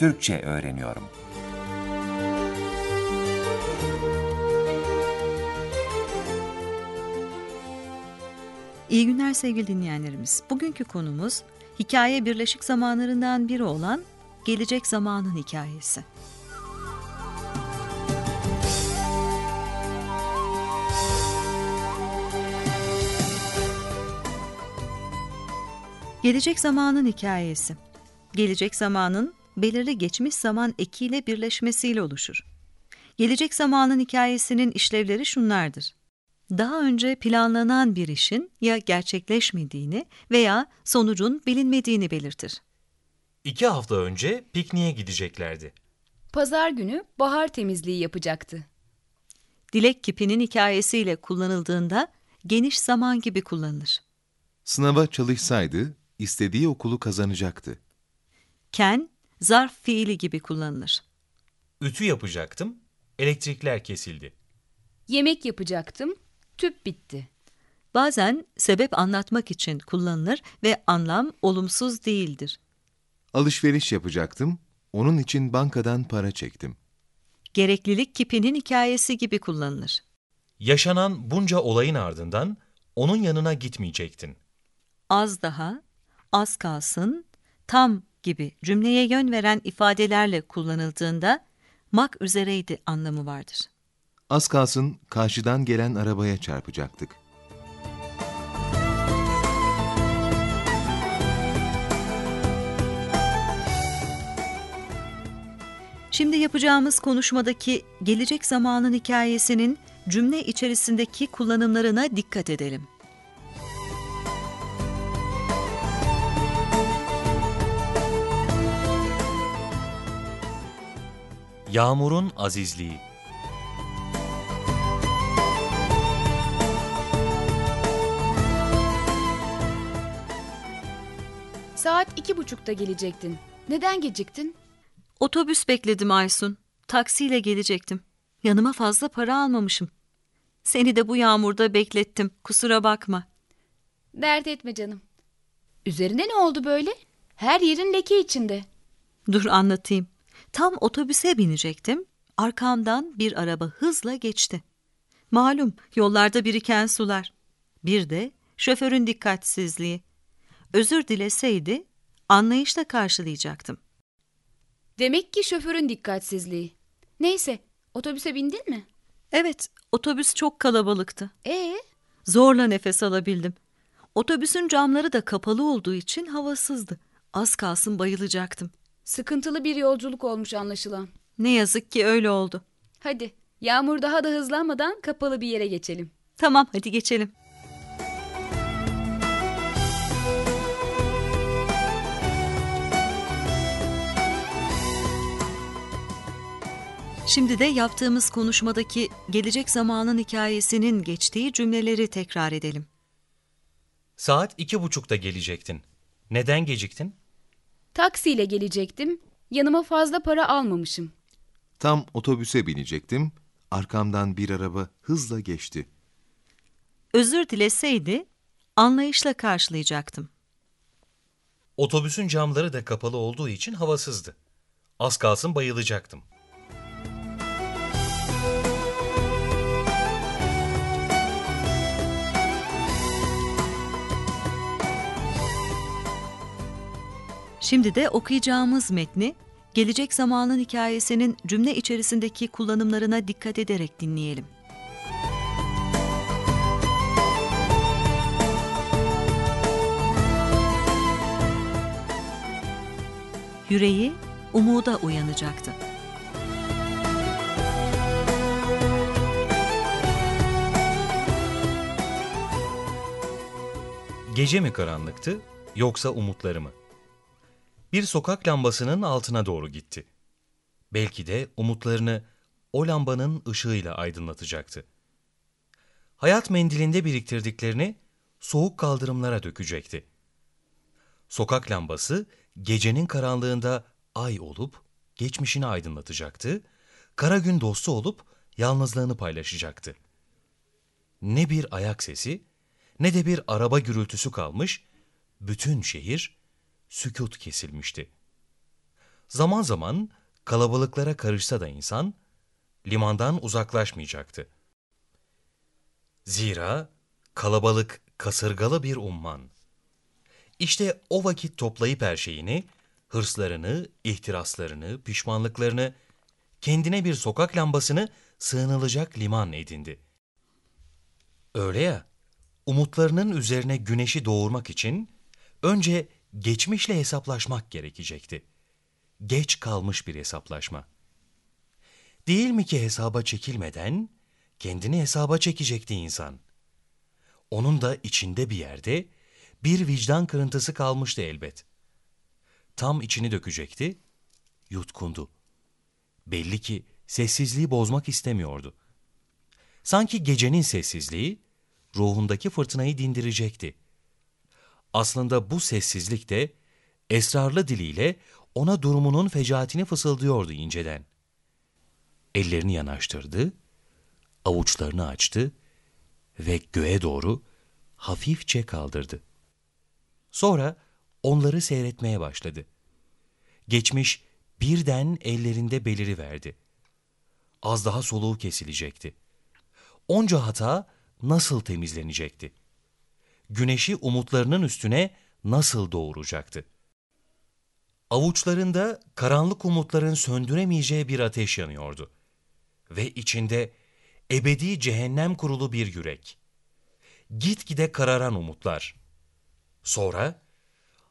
Türkçe öğreniyorum. İyi günler sevgili dinleyenlerimiz. Bugünkü konumuz hikaye birleşik zamanlarından biri olan gelecek zamanın hikayesi. Gelecek zamanın hikayesi. Gelecek zamanın belirli geçmiş zaman ekiyle birleşmesiyle oluşur. Gelecek zamanın hikayesinin işlevleri şunlardır. Daha önce planlanan bir işin ya gerçekleşmediğini veya sonucun bilinmediğini belirtir. İki hafta önce pikniğe gideceklerdi. Pazar günü bahar temizliği yapacaktı. Dilek kipinin hikayesiyle kullanıldığında geniş zaman gibi kullanılır. Sınava çalışsaydı istediği okulu kazanacaktı. Ken, zarf fiili gibi kullanılır. Ütü yapacaktım, elektrikler kesildi. Yemek yapacaktım, tüp bitti. Bazen sebep anlatmak için kullanılır ve anlam olumsuz değildir. Alışveriş yapacaktım, onun için bankadan para çektim. Gereklilik kipinin hikayesi gibi kullanılır. Yaşanan bunca olayın ardından onun yanına gitmeyecektin. Az daha, az kalsın, tam gibi cümleye yön veren ifadelerle kullanıldığında mak üzereydi anlamı vardır. Az kalsın karşıdan gelen arabaya çarpacaktık. Şimdi yapacağımız konuşmadaki gelecek zamanın hikayesinin cümle içerisindeki kullanımlarına dikkat edelim. Yağmurun azizliği. Saat iki buçukta gelecektin. Neden geciktin? Otobüs bekledim Aysun. Taksiyle gelecektim. Yanıma fazla para almamışım. Seni de bu yağmurda beklettim. Kusura bakma. Dert etme canım. Üzerine ne oldu böyle? Her yerin leke içinde. Dur anlatayım. Tam otobüse binecektim. Arkamdan bir araba hızla geçti. Malum yollarda biriken sular. Bir de şoförün dikkatsizliği. Özür dileseydi anlayışla karşılayacaktım. Demek ki şoförün dikkatsizliği. Neyse, otobüse bindin mi? Evet, otobüs çok kalabalıktı. Ee, Zorla nefes alabildim. Otobüsün camları da kapalı olduğu için havasızdı. Az kalsın bayılacaktım. Sıkıntılı bir yolculuk olmuş anlaşılan. Ne yazık ki öyle oldu. Hadi, yağmur daha da hızlanmadan kapalı bir yere geçelim. Tamam, hadi geçelim. Şimdi de yaptığımız konuşmadaki gelecek zamanın hikayesinin geçtiği cümleleri tekrar edelim. Saat iki buçukta gelecektin. Neden geciktin? Taksiyle gelecektim. Yanıma fazla para almamışım. Tam otobüse binecektim, arkamdan bir araba hızla geçti. Özür dileseydi anlayışla karşılayacaktım. Otobüsün camları da kapalı olduğu için havasızdı. Az kalsın bayılacaktım. Şimdi de okuyacağımız metni gelecek zamanın hikayesinin cümle içerisindeki kullanımlarına dikkat ederek dinleyelim. Yüreği umuda uyanacaktı. Gece mi karanlıktı yoksa umutları mı? Bir sokak lambasının altına doğru gitti. Belki de umutlarını o lambanın ışığıyla aydınlatacaktı. Hayat mendilinde biriktirdiklerini soğuk kaldırımlara dökecekti. Sokak lambası gecenin karanlığında ay olup geçmişini aydınlatacaktı, kara gün dostu olup yalnızlığını paylaşacaktı. Ne bir ayak sesi, ne de bir araba gürültüsü kalmış, bütün şehir sükut kesilmişti. Zaman zaman kalabalıklara karışsa da insan, limandan uzaklaşmayacaktı. Zira kalabalık kasırgalı bir umman. İşte o vakit toplayıp her şeyini, hırslarını, ihtiraslarını, pişmanlıklarını, kendine bir sokak lambasını sığınılacak liman edindi. Öyle ya, umutlarının üzerine güneşi doğurmak için önce geçmişle hesaplaşmak gerekecekti. Geç kalmış bir hesaplaşma. Değil mi ki hesaba çekilmeden kendini hesaba çekecekti insan. Onun da içinde bir yerde bir vicdan kırıntısı kalmıştı elbet. Tam içini dökecekti, yutkundu. Belli ki sessizliği bozmak istemiyordu. Sanki gecenin sessizliği ruhundaki fırtınayı dindirecekti. Aslında bu sessizlik de esrarlı diliyle ona durumunun fecaatini fısıldıyordu inceden. Ellerini yanaştırdı, avuçlarını açtı ve göğe doğru hafifçe kaldırdı. Sonra onları seyretmeye başladı. Geçmiş birden ellerinde beliri verdi. Az daha soluğu kesilecekti. Onca hata nasıl temizlenecekti? Güneşi umutlarının üstüne nasıl doğuracaktı? Avuçlarında karanlık umutların söndüremeyeceği bir ateş yanıyordu. Ve içinde ebedi cehennem kurulu bir yürek. Gitgide kararan umutlar. Sonra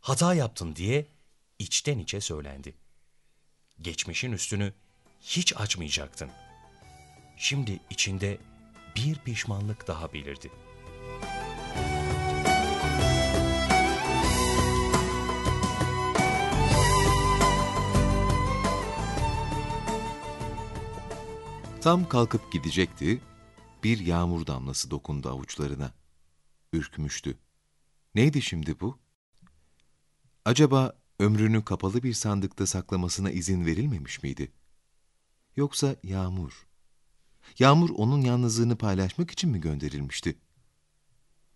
hata yaptın diye içten içe söylendi. Geçmişin üstünü hiç açmayacaktın. Şimdi içinde bir pişmanlık daha belirdi. Tam kalkıp gidecekti, bir yağmur damlası dokundu avuçlarına. Ürkmüştü. Neydi şimdi bu? Acaba ömrünü kapalı bir sandıkta saklamasına izin verilmemiş miydi? Yoksa yağmur? Yağmur onun yalnızlığını paylaşmak için mi gönderilmişti?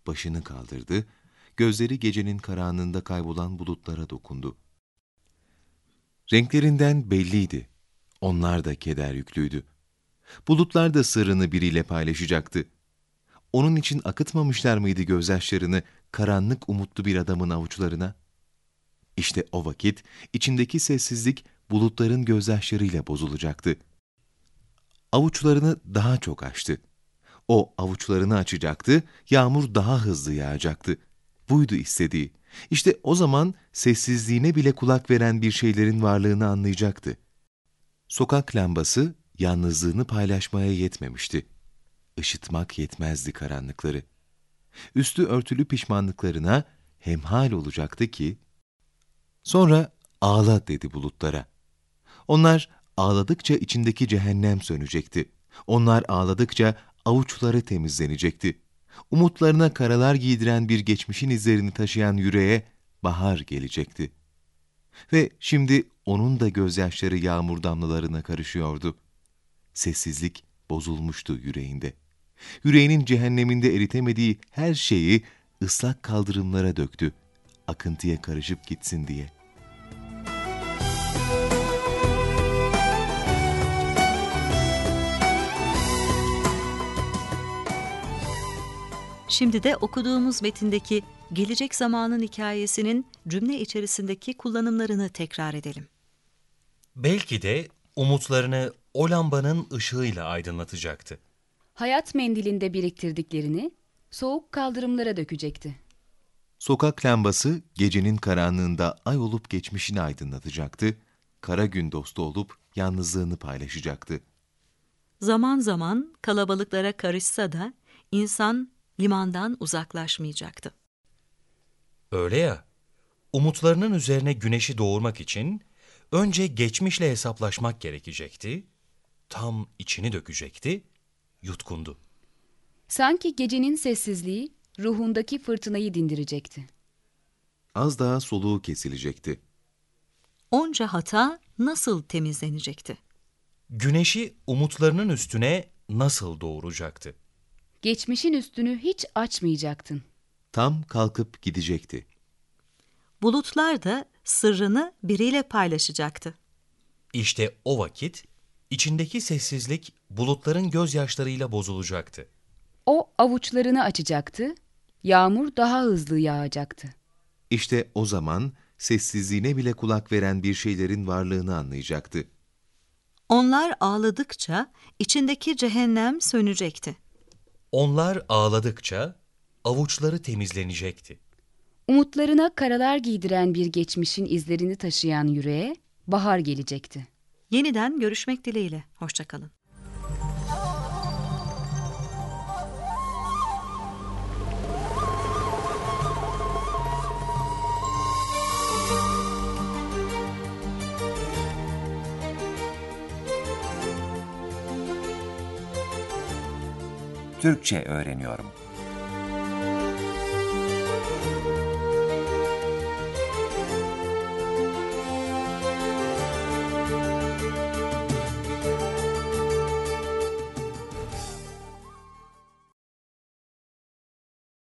Başını kaldırdı, gözleri gecenin karanlığında kaybolan bulutlara dokundu. Renklerinden belliydi. Onlar da keder yüklüydü. Bulutlar da sırrını biriyle paylaşacaktı. Onun için akıtmamışlar mıydı gözyaşlarını karanlık umutlu bir adamın avuçlarına? İşte o vakit içindeki sessizlik bulutların gözyaşlarıyla bozulacaktı. Avuçlarını daha çok açtı. O avuçlarını açacaktı, yağmur daha hızlı yağacaktı. Buydu istediği. İşte o zaman sessizliğine bile kulak veren bir şeylerin varlığını anlayacaktı. Sokak lambası yalnızlığını paylaşmaya yetmemişti. Işıtmak yetmezdi karanlıkları. Üstü örtülü pişmanlıklarına hemhal olacaktı ki, sonra ağla dedi bulutlara. Onlar ağladıkça içindeki cehennem sönecekti. Onlar ağladıkça avuçları temizlenecekti. Umutlarına karalar giydiren bir geçmişin izlerini taşıyan yüreğe bahar gelecekti. Ve şimdi onun da gözyaşları yağmur damlalarına karışıyordu. Sessizlik bozulmuştu yüreğinde. Yüreğinin cehenneminde eritemediği her şeyi ıslak kaldırımlara döktü. Akıntıya karışıp gitsin diye. Şimdi de okuduğumuz metindeki gelecek zamanın hikayesinin cümle içerisindeki kullanımlarını tekrar edelim. Belki de umutlarını o lambanın ışığıyla aydınlatacaktı. Hayat mendilinde biriktirdiklerini soğuk kaldırımlara dökecekti. Sokak lambası gecenin karanlığında ay olup geçmişini aydınlatacaktı, kara gün dostu olup yalnızlığını paylaşacaktı. Zaman zaman kalabalıklara karışsa da insan limandan uzaklaşmayacaktı. Öyle ya, umutlarının üzerine güneşi doğurmak için önce geçmişle hesaplaşmak gerekecekti, tam içini dökecekti, yutkundu. Sanki gecenin sessizliği ruhundaki fırtınayı dindirecekti. Az daha soluğu kesilecekti. Onca hata nasıl temizlenecekti? Güneşi umutlarının üstüne nasıl doğuracaktı? Geçmişin üstünü hiç açmayacaktın. Tam kalkıp gidecekti. Bulutlar da sırrını biriyle paylaşacaktı. İşte o vakit içindeki sessizlik bulutların gözyaşlarıyla bozulacaktı. O avuçlarını açacaktı, yağmur daha hızlı yağacaktı. İşte o zaman sessizliğine bile kulak veren bir şeylerin varlığını anlayacaktı. Onlar ağladıkça içindeki cehennem sönecekti. Onlar ağladıkça avuçları temizlenecekti. Umutlarına karalar giydiren bir geçmişin izlerini taşıyan yüreğe bahar gelecekti. Yeniden görüşmek dileğiyle. Hoşçakalın. Türkçe öğreniyorum.